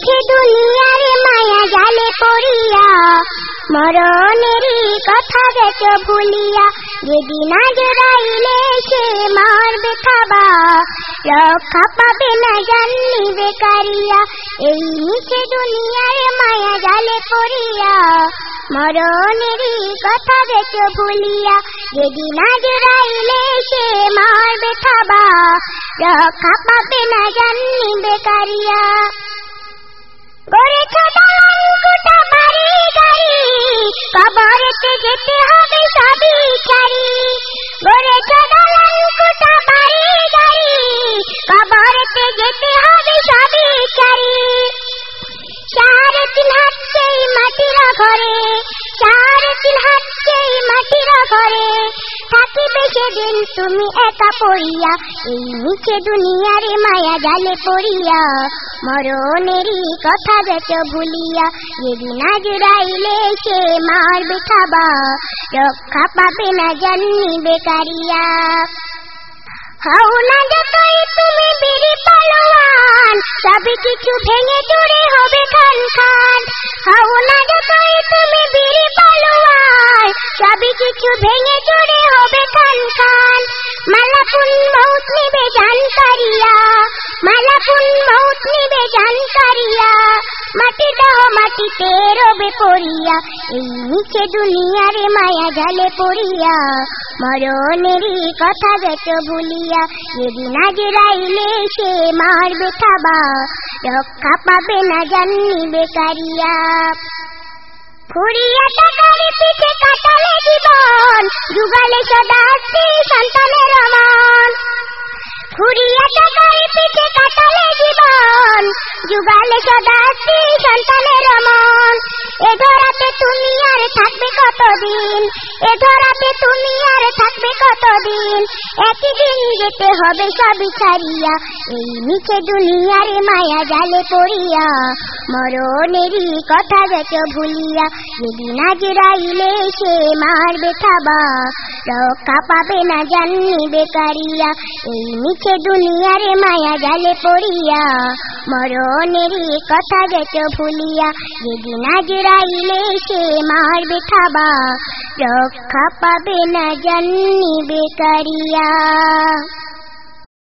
মিছে দুনিয়ার মায়া জালে পড়িয়া মরণেরই কথা গেছ ভুলিয়া যেদিন আজ রাইলে সে মারবে খাবা রক্ষা পাবে না জাননি বেকারিয়া এই মিছে দুনিয়ার মায়া জালে পড়িয়া মরণেরই কথা গেছ ভুলিয়া যেদিন আজ রাইলে সে মারবে খাবা রক্ষা পাবে না জাননি বেকারিয়া। কবরেতে যেতে হবে সবই ছাড়ি কবরেতে যেতে হবে সবই ছাড়ি সাড়ে তিন হাত সেই মাটির ঘরে সাড়ে তিন হাত সেই মাটির ঘরে, থাকিবে সেদিন তুমি একা পড়িয়া, এই নিচে দুনিয়ার মায়া জালে পড়িয়া। মরণেরই কথা গেছ ভুলিয়া, যেদিন আজ রাইলে সে মারবে খাবা রক্ষা পাবে না জাননি বেকারিয়া হাও না যতই তুমি বিড়ি পালোয়ান সবই কিছু ভেঙে চুরে হবে খান খান হাও না যতই তুমি বিড়ি পালোয়ান সবই কিছু ভেঙে চুরে হবে খান খান মালাপুন মৌত নিবে জানকারিয়া মালাপুন মৌত নিবে জানকারিয়া মাটি দাও মাটিতে রবে পড়িয়া, এই নিচে দুনিয়ার মায়া জালে পড়িয়া, মরণেরই কথা গেছ ভুলিয়া, যেদিন আজ রাইলে সে মারবে খাবা রক্ষা পাবে না জাননি বেকারিয়া ফুরিয়া টাকার পিঠে কাটালে জীবন, যুগালে সদা স্ত্রী সন্তানের মন এ তুমি আর থাকবে কতদিন? এ ধরাতে তুমি আর থাকবে কতদিন? একই দিন যেতে হবে সবই ছাড়িয়া। এই নিচে দুনিয়ার মায়া জালে পড়িয়া। মরণেরই কথা গেছ ভুলিয়া। যেদিন আজ রাইলে সে মারবে খাবা রক্ষা পাবে না জাননি বেকারিয়া, এই নিচে দুনিয়ার মায়া জালে পড়িয়া। মরণেরই কথা গেছ ভুলিয়া, যেদিন আজ রাইলে সে মারবে থাবা রক্ষা পাবে না জাননি বেকারিয়া।